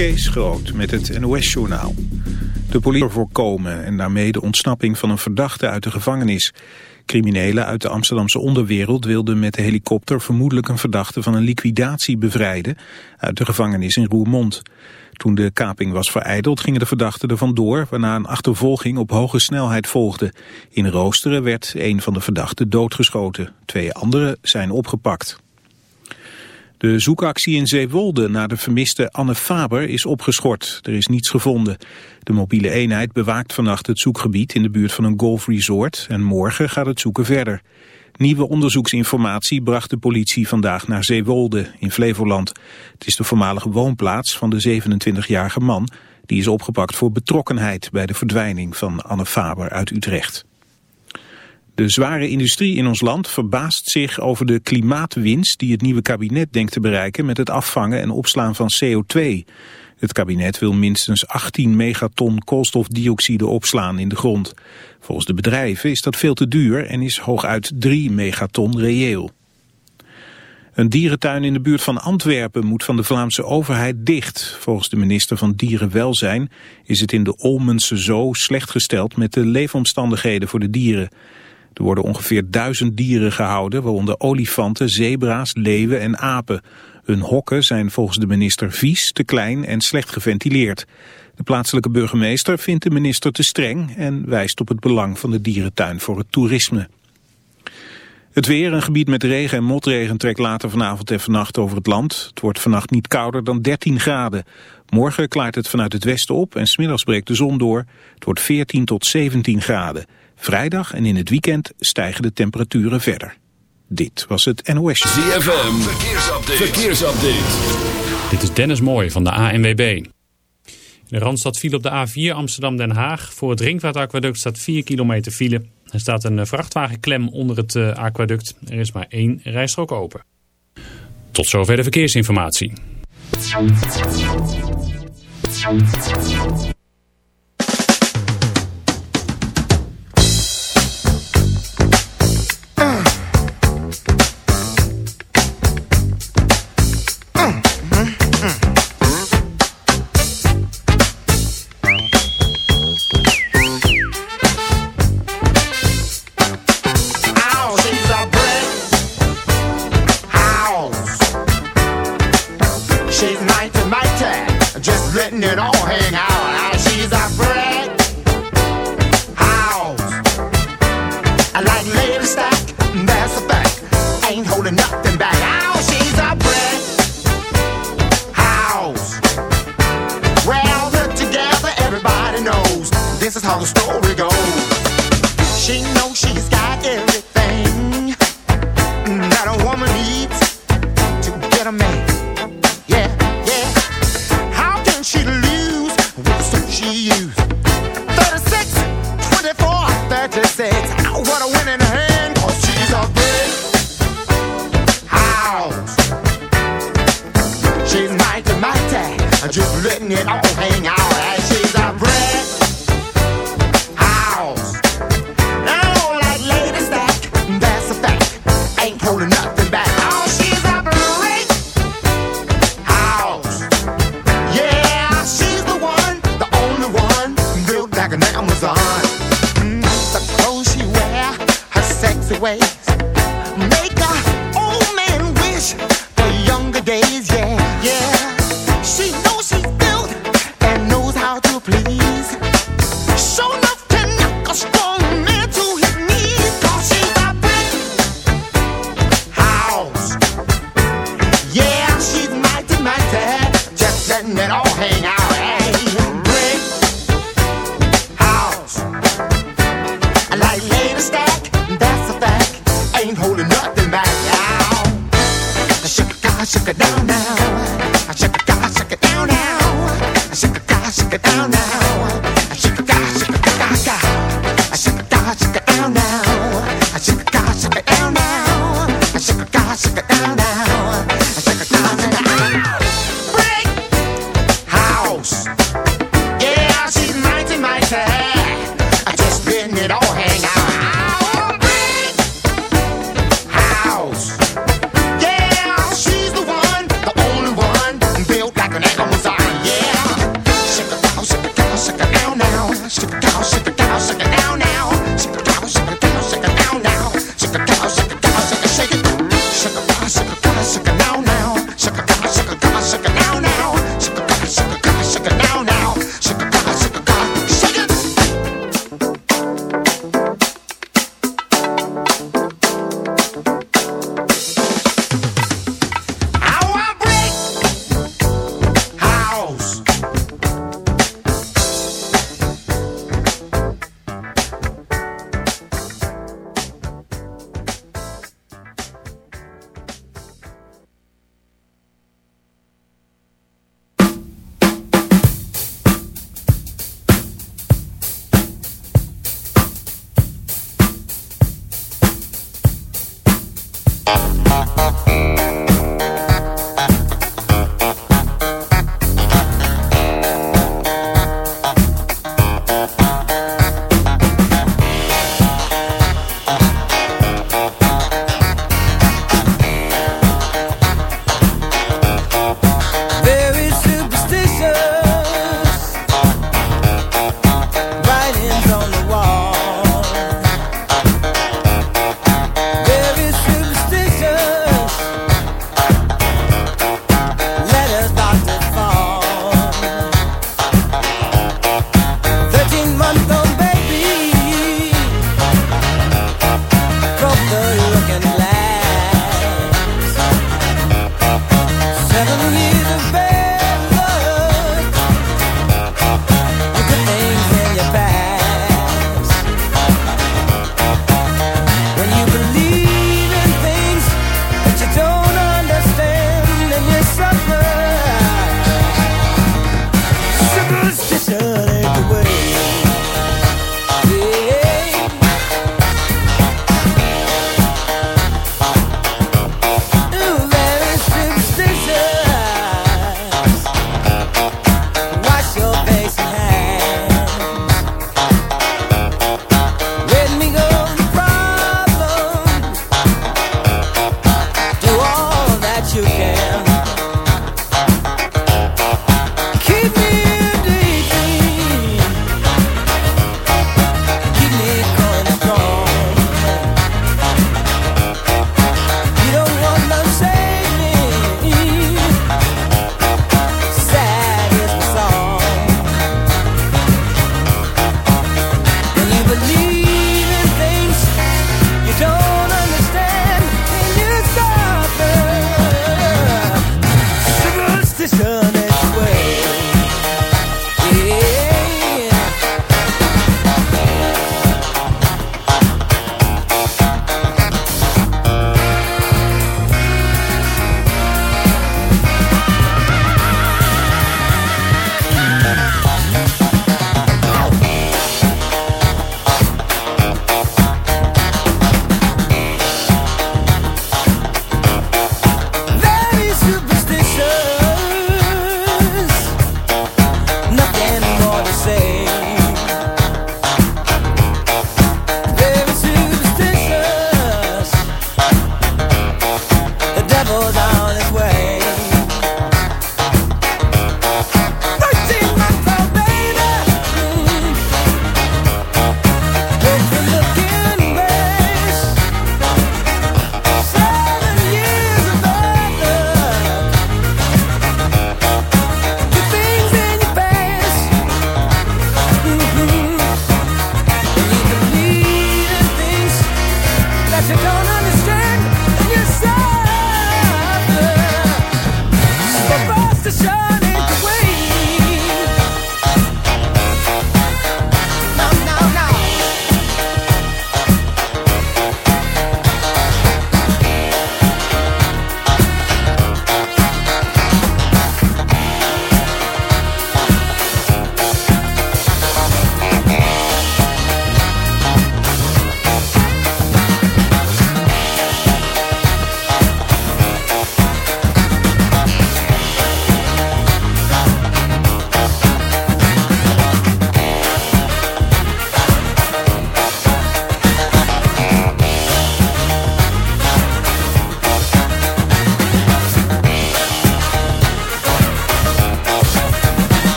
Kees Groot met het NOS-journaal. De politie voorkomen en daarmee de ontsnapping van een verdachte uit de gevangenis. Criminelen uit de Amsterdamse onderwereld wilden met de helikopter vermoedelijk een verdachte van een liquidatie bevrijden uit de gevangenis in Roermond. Toen de kaping was vereideld gingen de verdachten er vandoor, waarna een achtervolging op hoge snelheid volgde. In Roosteren werd een van de verdachten doodgeschoten. Twee anderen zijn opgepakt. De zoekactie in Zeewolde naar de vermiste Anne Faber is opgeschort. Er is niets gevonden. De mobiele eenheid bewaakt vannacht het zoekgebied in de buurt van een golfresort en morgen gaat het zoeken verder. Nieuwe onderzoeksinformatie bracht de politie vandaag naar Zeewolde in Flevoland. Het is de voormalige woonplaats van de 27-jarige man. Die is opgepakt voor betrokkenheid bij de verdwijning van Anne Faber uit Utrecht. De zware industrie in ons land verbaast zich over de klimaatwinst die het nieuwe kabinet denkt te bereiken met het afvangen en opslaan van CO2. Het kabinet wil minstens 18 megaton koolstofdioxide opslaan in de grond. Volgens de bedrijven is dat veel te duur en is hooguit 3 megaton reëel. Een dierentuin in de buurt van Antwerpen moet van de Vlaamse overheid dicht. Volgens de minister van Dierenwelzijn is het in de Olmense Zoo slecht gesteld met de leefomstandigheden voor de dieren. Er worden ongeveer duizend dieren gehouden, waaronder olifanten, zebra's, leeuwen en apen. Hun hokken zijn volgens de minister vies, te klein en slecht geventileerd. De plaatselijke burgemeester vindt de minister te streng en wijst op het belang van de dierentuin voor het toerisme. Het weer, een gebied met regen en motregen trekt later vanavond en vannacht over het land. Het wordt vannacht niet kouder dan 13 graden. Morgen klaart het vanuit het westen op en smiddags breekt de zon door. Het wordt 14 tot 17 graden. Vrijdag en in het weekend stijgen de temperaturen verder. Dit was het NOS. ZFM, verkeersupdate. verkeersupdate. Dit is Dennis Mooij van de ANWB. In de Randstad viel op de A4 Amsterdam-Den Haag. Voor het Ringvaartaquaduct staat 4 kilometer file. Er staat een vrachtwagenklem onder het uh, aquaduct. Er is maar één rijstrook open. Tot zover de verkeersinformatie. Yeah.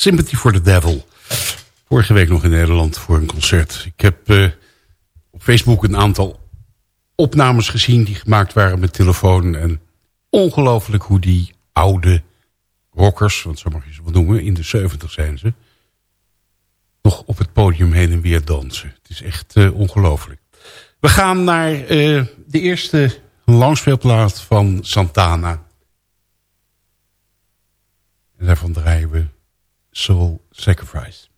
Sympathy for the Devil. Vorige week nog in Nederland voor een concert. Ik heb uh, op Facebook een aantal opnames gezien die gemaakt waren met telefoon. En ongelooflijk hoe die oude rockers, want zo mag je ze wel noemen, in de 70 zijn ze, nog op het podium heen en weer dansen. Het is echt uh, ongelooflijk. We gaan naar uh, de eerste langspeelplaat van Santana. En daarvan draaien we Soul Sacrifice.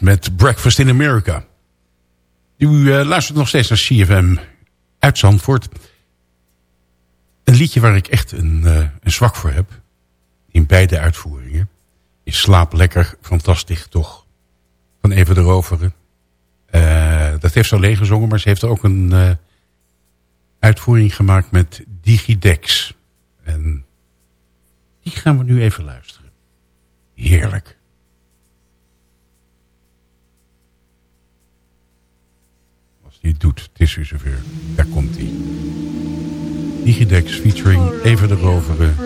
Met Breakfast in America. U eh, luistert nog steeds naar CFM uit Zandvoort. Een liedje waar ik echt een, uh, een zwak voor heb. In beide uitvoeringen. Is Slaap Lekker, fantastisch toch. Van Eva de. Uh, dat heeft ze alleen gezongen, maar ze heeft ook een uitvoering gemaakt met Digidex. En die gaan we nu even luisteren. Heerlijk. Die het doet. Het is weer zover. Daar komt hij. Digidex featuring Eva de Roveren.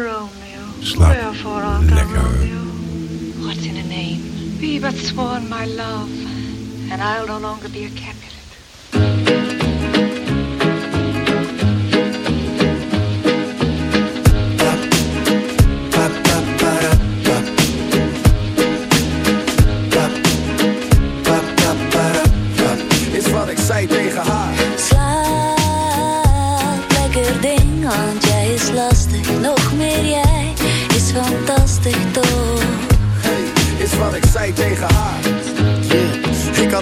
Slaap lekker. What's in a name? Be but sworn my love, and I'll no longer be a Capulet.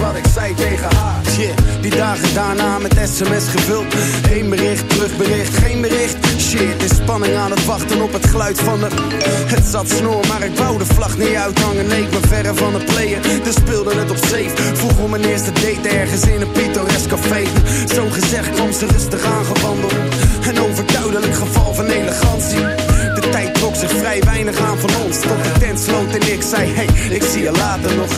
Wat ik zei tegen haar. Die dagen daarna met sms gevuld. Eén bericht, terugbericht, geen bericht. Shit, is spanning aan het wachten op het geluid van de... Het zat snor, maar ik wou de vlag niet uithangen. Nee, ik ben verre van het playen, dus speelde het op safe. Vroeg om mijn eerste date ergens in een pittoresk café. Zo gezegd kwam ze rustig aangewandeld. Een overduidelijk geval van elegantie. De tijd trok zich vrij weinig aan van ons. Tot de tent sloot en ik zei: Hey, ik zie je later nog.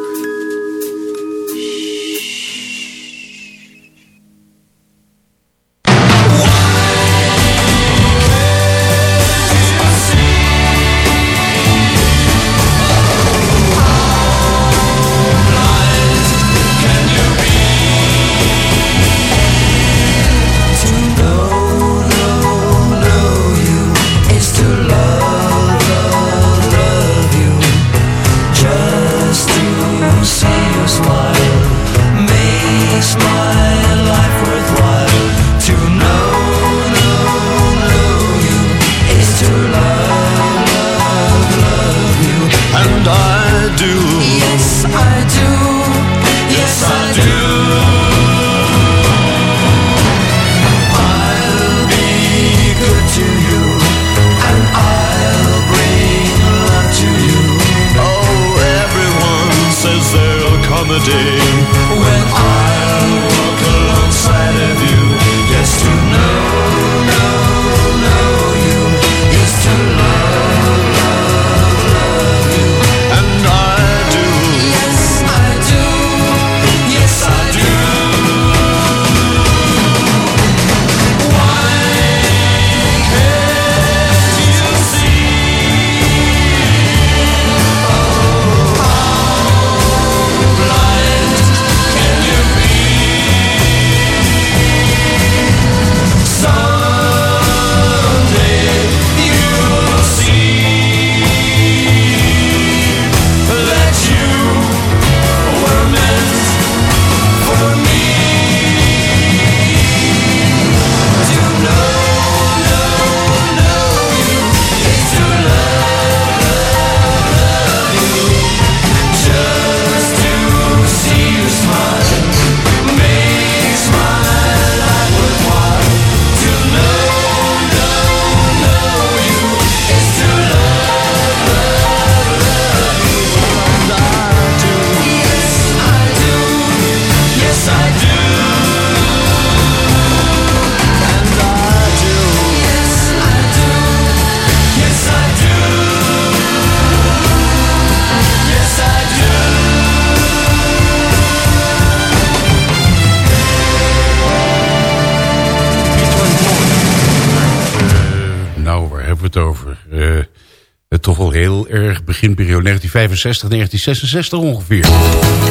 1965, 1966 ongeveer.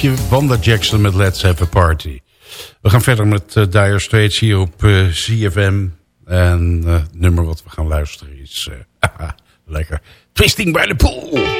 Je Wanda Jackson met Let's Have a Party. We gaan verder met eh, Dire Straits hier op eh, CFM. En eh, het nummer wat we gaan luisteren is... lekker. Twisting by the Pool.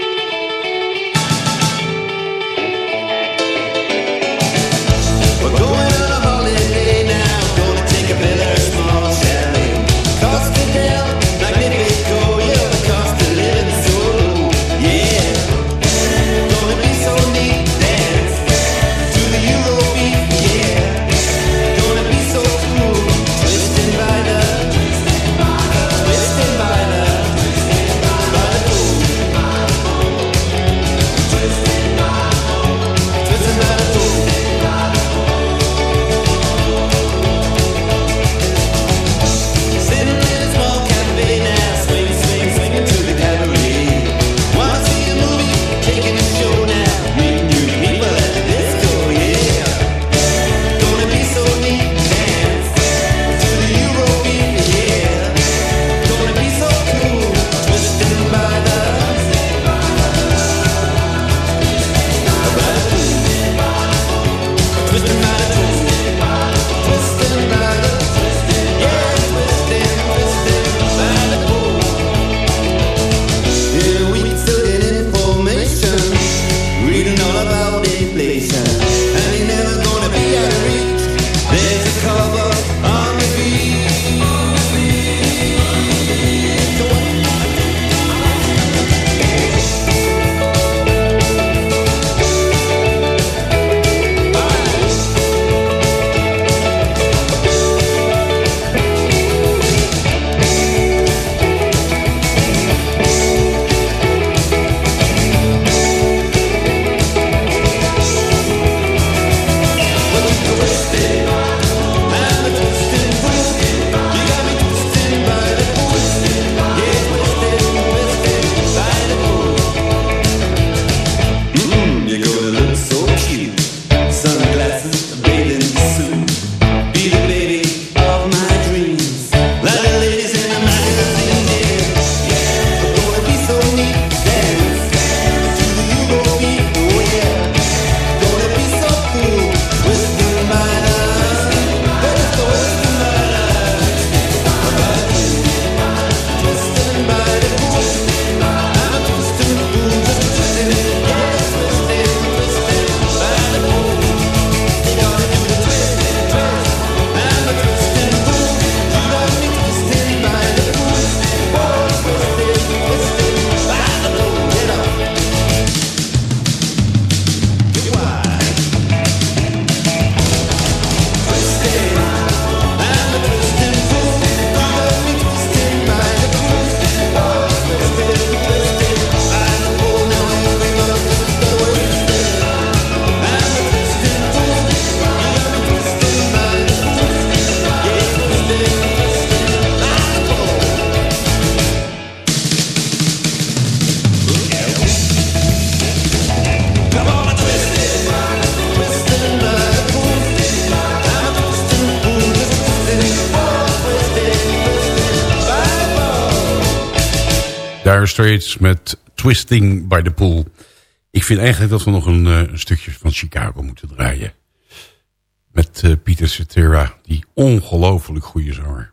Met Twisting by the Pool. Ik vind eigenlijk dat we nog een, eh, stukje van Chicago moeten draaien. Met eh, uh, Peter Cetera, die ongelooflijk goede zanger.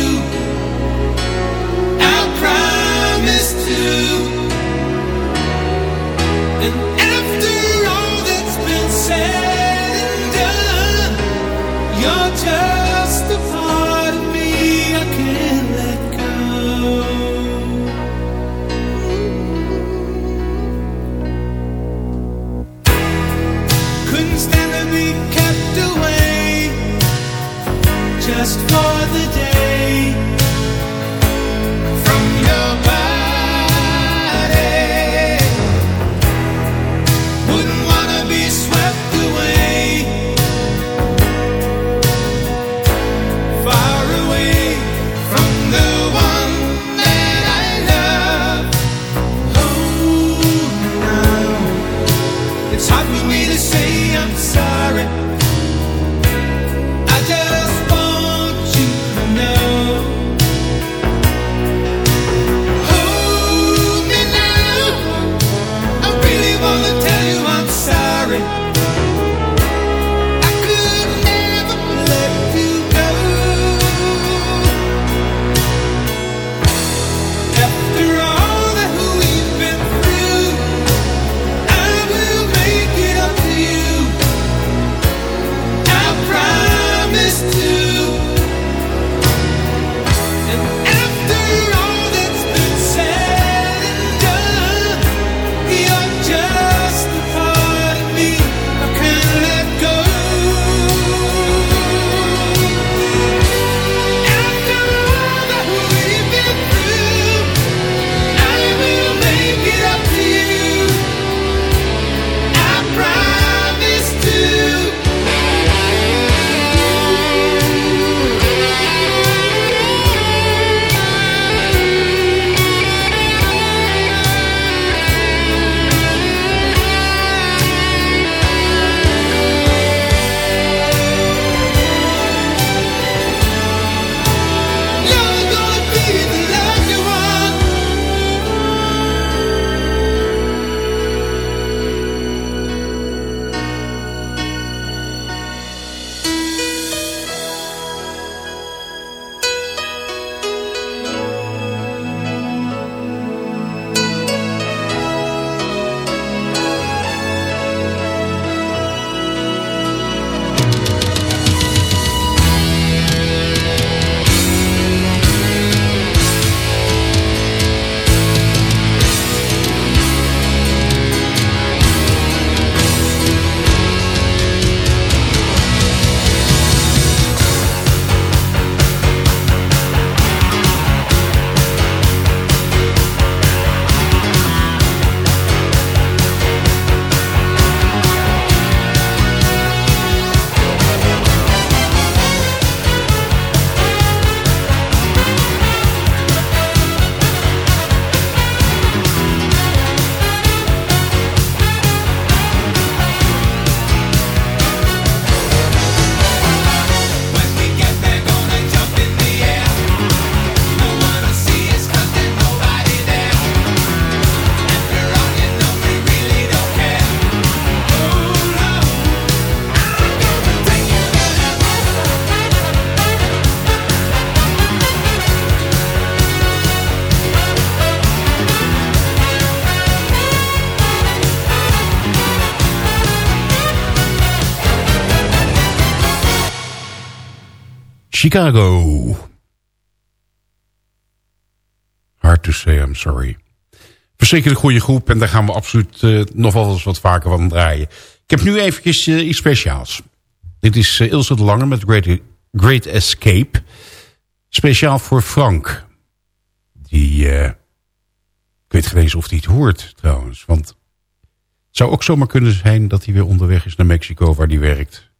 more than Chicago. Hard to say I'm sorry. Verschrikkelijk goede groep en daar gaan we absoluut uh, nog wel eens wat vaker van draaien. Ik heb nu eventjes uh, iets speciaals. Dit is uh, Ilse de Lange met Great, Great Escape. Speciaal voor Frank. Die, ik weet geen eens of hij het hoort trouwens. Want het zou ook zomaar kunnen zijn dat hij weer onderweg is naar Mexico waar hij werkt.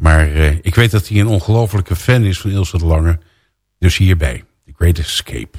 Maar ik weet dat hij een ongelofelijke fan is van Ilse de Lange. Dus hierbij, The Great Escape.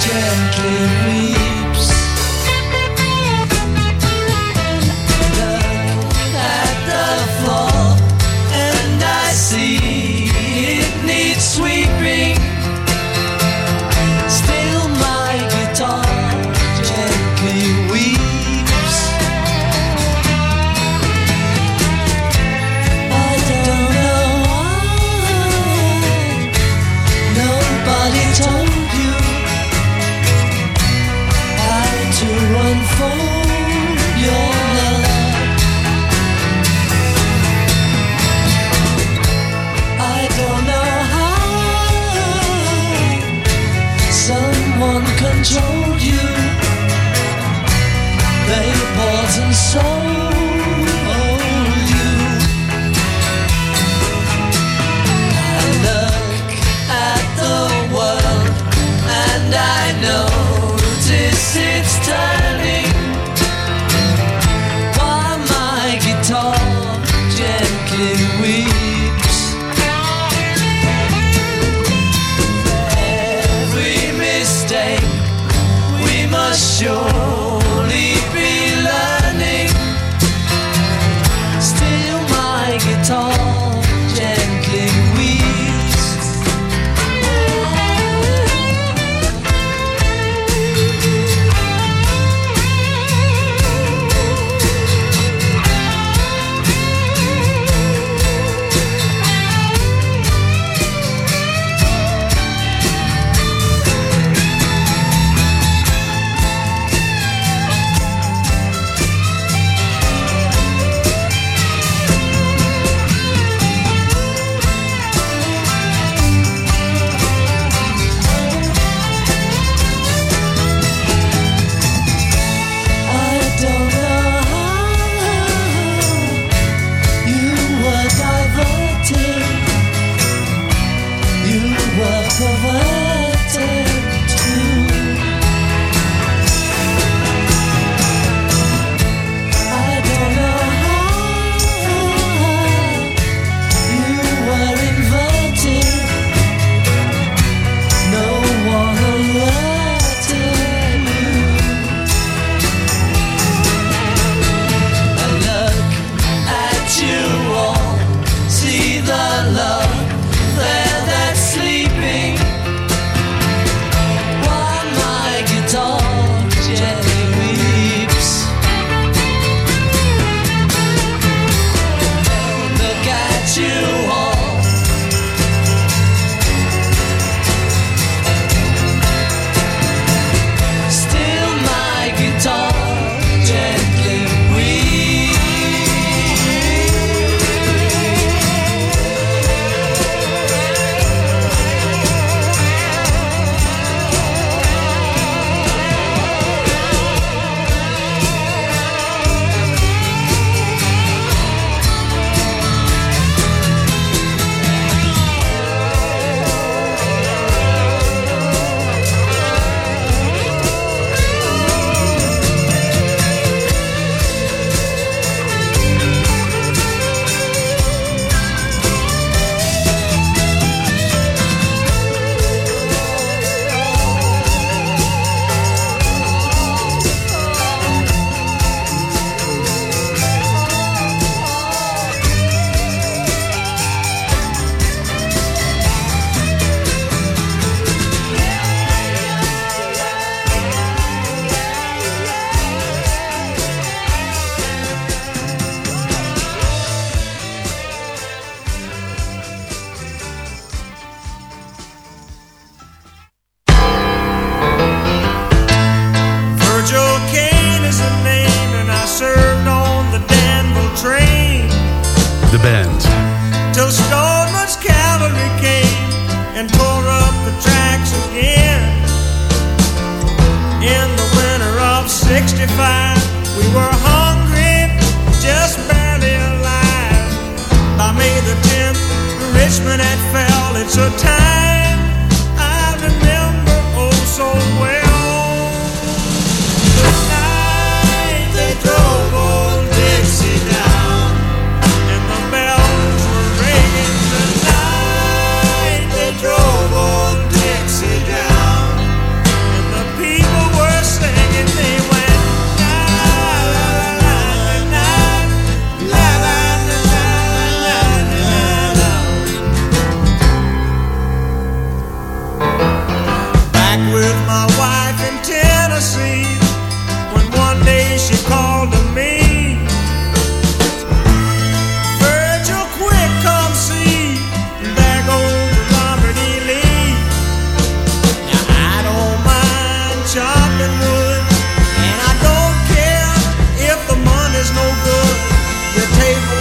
gently weep.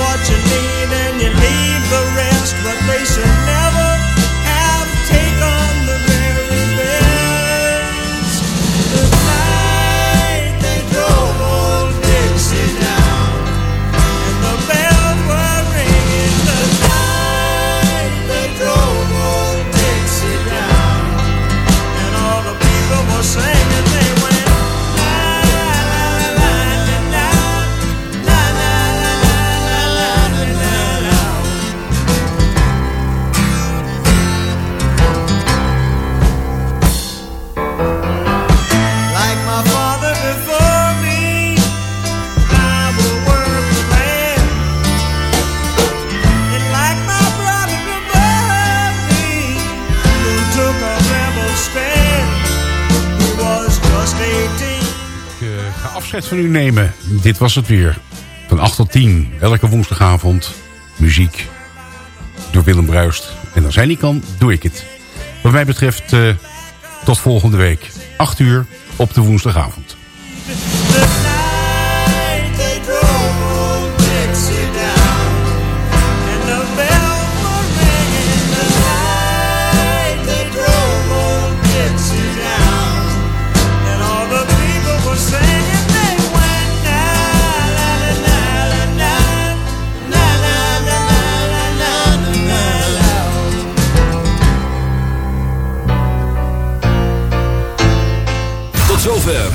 what you need and you leave the rest, but they should never. Van u nemen. Dit was het weer. Van 8 tot 10, elke woensdagavond. Muziek. Door Willem Bruist. En als hij niet kan, doe ik het. Wat mij betreft, eh, tot volgende week. 8 uur op de woensdagavond.